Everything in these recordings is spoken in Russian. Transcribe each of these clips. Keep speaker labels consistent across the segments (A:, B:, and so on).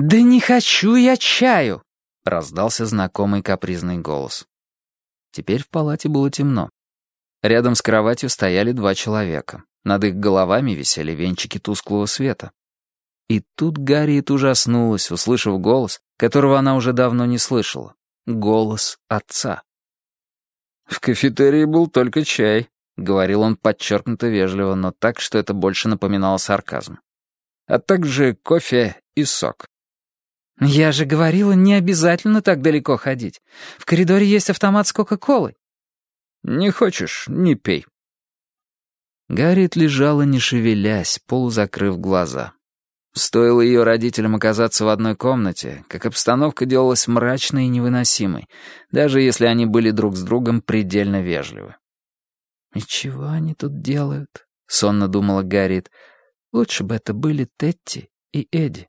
A: «Да не хочу я чаю!» — раздался знакомый капризный голос. Теперь в палате было темно. Рядом с кроватью стояли два человека. Над их головами висели венчики тусклого света. И тут Гарриет ужаснулась, услышав голос, которого она уже давно не слышала. Голос отца. «В кафетерии был только чай», — говорил он подчеркнуто вежливо, но так, что это больше напоминало сарказм. «А также кофе и сок».
B: «Я же говорила, не обязательно так далеко ходить. В коридоре есть автомат с Кока-Колой».
A: «Не хочешь — не пей». Гарриет лежала, не шевелясь, полузакрыв глаза. Стоило ее родителям оказаться в одной комнате, как обстановка делалась мрачной и невыносимой, даже если они были друг с другом предельно вежливы.
B: «И чего они тут делают?» — сонно думала Гарриет. «Лучше бы это были Тетти и Эдди».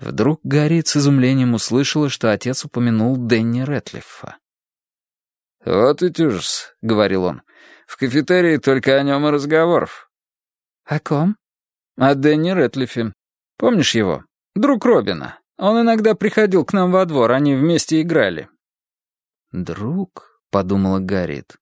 A: Вдруг Гарриет с изумлением услышала, что отец упомянул Дэнни Рэтлифа. «Вот ведь ужас», — говорил он. «В кафетерии только о нем и разговоров».
B: «О ком?»
A: «О Дэнни Рэтлифе. Помнишь его? Друг Робина. Он иногда приходил к нам во двор, они вместе играли». «Друг?» — подумала Гарриет.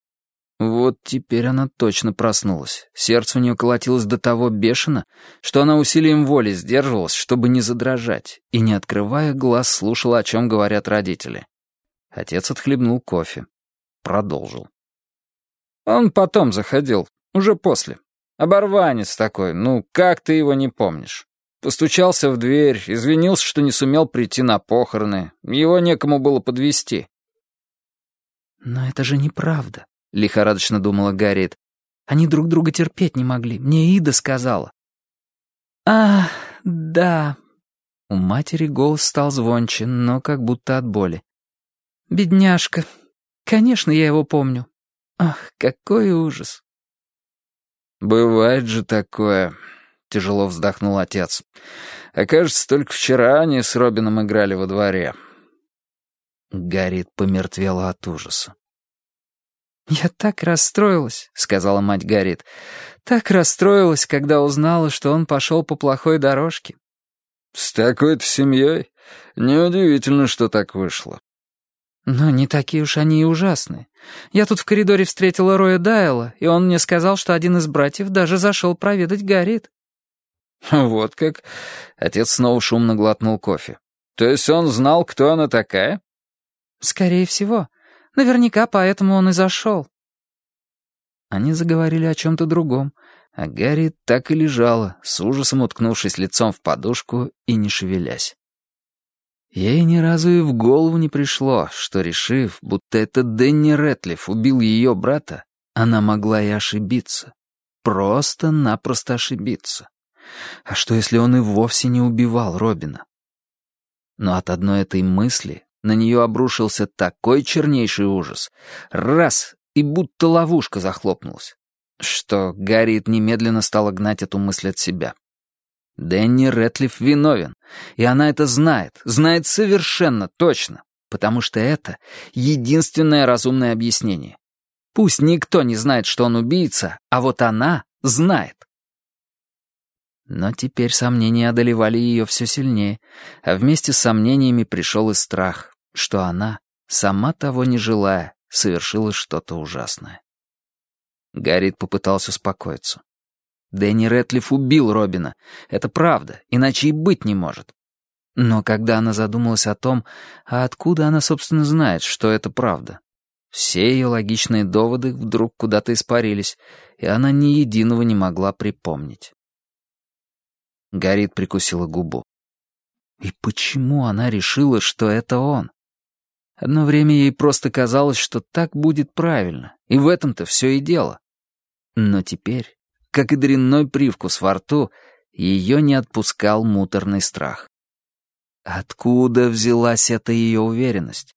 A: Вот теперь она точно проснулась. Сердце у нее колотилось до того бешено, что она усилием воли сдерживалась, чтобы не задрожать, и, не открывая глаз, слушала, о чем говорят родители. Отец отхлебнул кофе. Продолжил. Он потом заходил, уже после. Оборванец такой, ну как ты его не помнишь? Постучался в дверь, извинился, что не сумел прийти на похороны. Его некому было подвести.
B: «Но это же неправда», — лихорадочно думала Гарриет. «Они друг друга терпеть не могли. Мне Ида сказала». «А, да». У матери голос стал звонче, но как будто от боли. «Бедняжка. Конечно, я его помню. Ах, какой ужас».
A: «Бывает же такое», — тяжело вздохнул отец. «А кажется, только вчера они с Робином играли во дворе». Гарриет помертвела от ужаса.
B: «Я так расстроилась», — сказала мать Гарит. «Так расстроилась, когда узнала, что он пошел по плохой дорожке».
A: «С такой-то семьей? Неудивительно, что так вышло».
B: «Но не такие уж они и ужасные. Я тут в коридоре встретила Роя Дайла, и он мне сказал, что один из братьев даже зашел проведать Гарит».
A: «Вот как?» — отец снова шумно глотнул кофе. «То есть он знал, кто она такая?»
B: «Скорее всего. Наверняка поэтому он и зашел».
A: Они заговорили о чем-то другом, а Гарри так и лежала, с ужасом уткнувшись лицом в подушку и не шевелясь. Ей ни разу и в голову не пришло, что, решив, будто это Дэнни Рэтлиф убил ее брата, она могла и ошибиться. Просто-напросто ошибиться. А что, если он и вовсе не убивал Робина? Но от одной этой мысли на нее обрушился такой чернейший ужас. Раз, и будто ловушка захлопнулась. Что Гарриет немедленно стала гнать эту мысль от себя. Дэнни Рэтлиф виновен, и она это знает, знает совершенно точно, потому что это единственное разумное объяснение. Пусть никто не знает, что он убийца, а вот она знает. Но теперь сомнения одолевали ее все сильнее, а вместе с сомнениями пришел и страх что она, сама того не желая, совершила что-то ужасное. Гаррит попытался успокоиться. Дэнни Рэтлиф убил Робина. Это правда, иначе и быть не может. Но когда она задумалась о том, а откуда она, собственно, знает, что это правда, все ее логичные доводы вдруг куда-то испарились, и она ни единого не могла припомнить. Гаррит прикусила губу. И почему она решила, что это он? Одно время ей просто казалось, что так будет правильно, и в этом-то все и дело. Но теперь, как и дрянной привкус во рту, ее не отпускал муторный страх. Откуда взялась эта ее уверенность?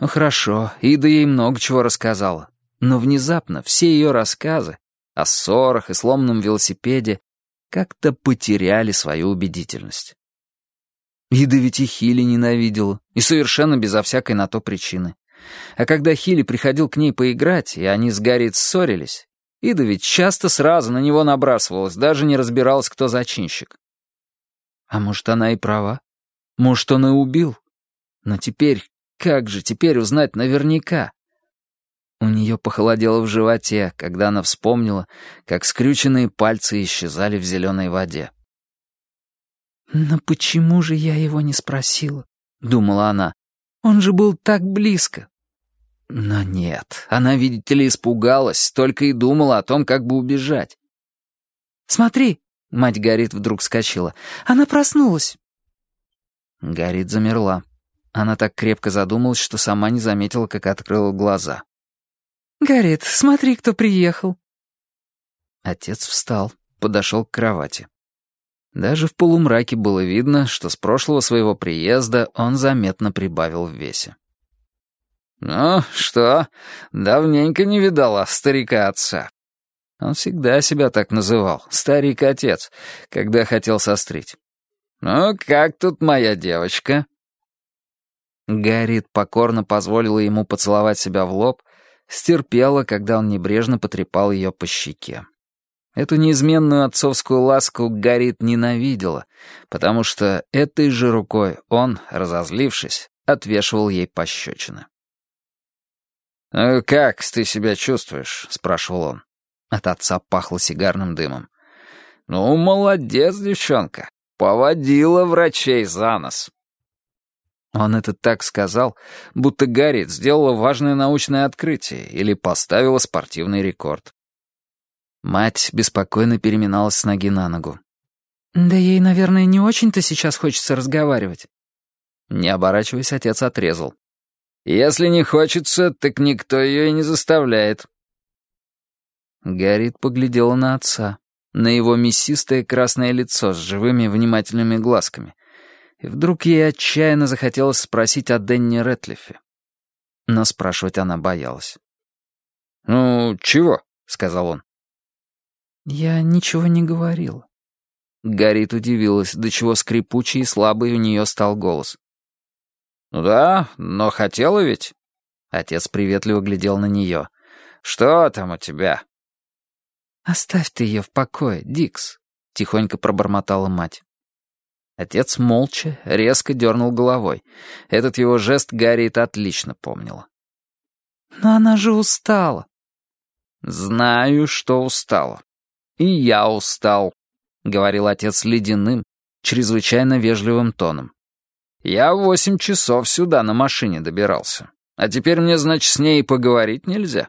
A: Ну хорошо, Ида ей много чего рассказала, но внезапно все ее рассказы о ссорах и сломанном велосипеде как-то потеряли свою убедительность. Ида ведь и Хили ненавидела, и совершенно безо всякой на то причины. А когда Хили приходил к ней поиграть, и они с Гарриет ссорились, Ида ведь часто сразу на него набрасывалась, даже не разбиралась, кто зачинщик. А может, она и права? Может, он и убил? Но теперь, как же теперь узнать наверняка? У нее похолодело в животе, когда она вспомнила, как скрюченные пальцы исчезали в зеленой воде.
B: «Но почему же я его не спросила?» — думала она. «Он же был так близко».
A: Но нет, она, видите ли, испугалась, только и думала о том, как бы убежать.
B: «Смотри!» — мать Гарит вдруг вскочила. «Она проснулась!»
A: Гарит замерла. Она так крепко задумалась, что сама не заметила, как открыла глаза.
B: «Гарит, смотри, кто приехал!»
A: Отец встал, подошел к кровати. Даже в полумраке было видно, что с прошлого своего приезда он заметно прибавил в весе. «Ну, что, давненько не видала старика-отца». Он всегда себя так называл, старик-отец, когда хотел сострить. «Ну, как тут моя девочка?» Гарриет покорно позволила ему поцеловать себя в лоб, стерпела, когда он небрежно потрепал ее по щеке. Эту неизменную отцовскую ласку Гарриет ненавидела, потому что этой же рукой он, разозлившись, отвешивал ей пощечины. «Ну, «Как ты себя чувствуешь?» — спрашивал он. От отца пахло сигарным дымом. «Ну, молодец, девчонка. Поводила врачей за нос». Он это так сказал, будто Гарриет сделала важное научное открытие или поставила спортивный рекорд. Мать беспокойно переминалась с ноги на ногу.
B: «Да ей, наверное, не очень-то сейчас хочется разговаривать».
A: Не оборачиваясь, отец отрезал. «Если не хочется, так никто ее и не заставляет». Гарриет поглядела на отца, на его мясистое красное лицо с живыми внимательными глазками. И вдруг ей отчаянно захотелось спросить о Денни Рэтлифе. Но спрашивать она боялась. «Ну, чего?» — сказал он.
B: «Я ничего не говорил».
A: Гарит удивилась, до чего скрипучий и слабый у нее стал голос. «Ну да, но хотела ведь?» Отец приветливо глядел на нее. «Что там у тебя?»
B: «Оставь ты ее в покое, Дикс», — тихонько пробормотала мать.
A: Отец молча, резко дернул головой. Этот его жест Гарриет отлично помнила.
B: «Но она же устала».
A: «Знаю, что устала. И я устал», — говорил отец ледяным, чрезвычайно вежливым тоном. «Я восемь часов сюда на машине добирался. А теперь мне, значит, с ней поговорить нельзя?»